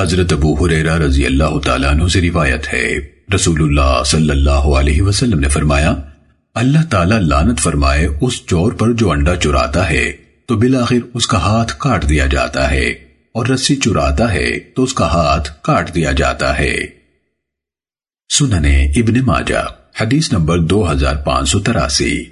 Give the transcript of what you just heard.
حضرت ابو حریرہ رضی اللہ تعالیٰ عنہ سے روایت ہے۔ رسول اللہ صلی اللہ علیہ وسلم نے فرمایا، اللہ تعالیٰ لانت فرمائے اس چور پر جو انڈا چراتا ہے، تو بالآخر اس کا ہاتھ کاٹ دیا جاتا ہے، اور رسی چراتا ہے، تو اس کا ہاتھ کاٹ دیا جاتا ہے۔ سننے ابن ماجہ، حدیث نمبر دو ہزار پانچ سو تراسی۔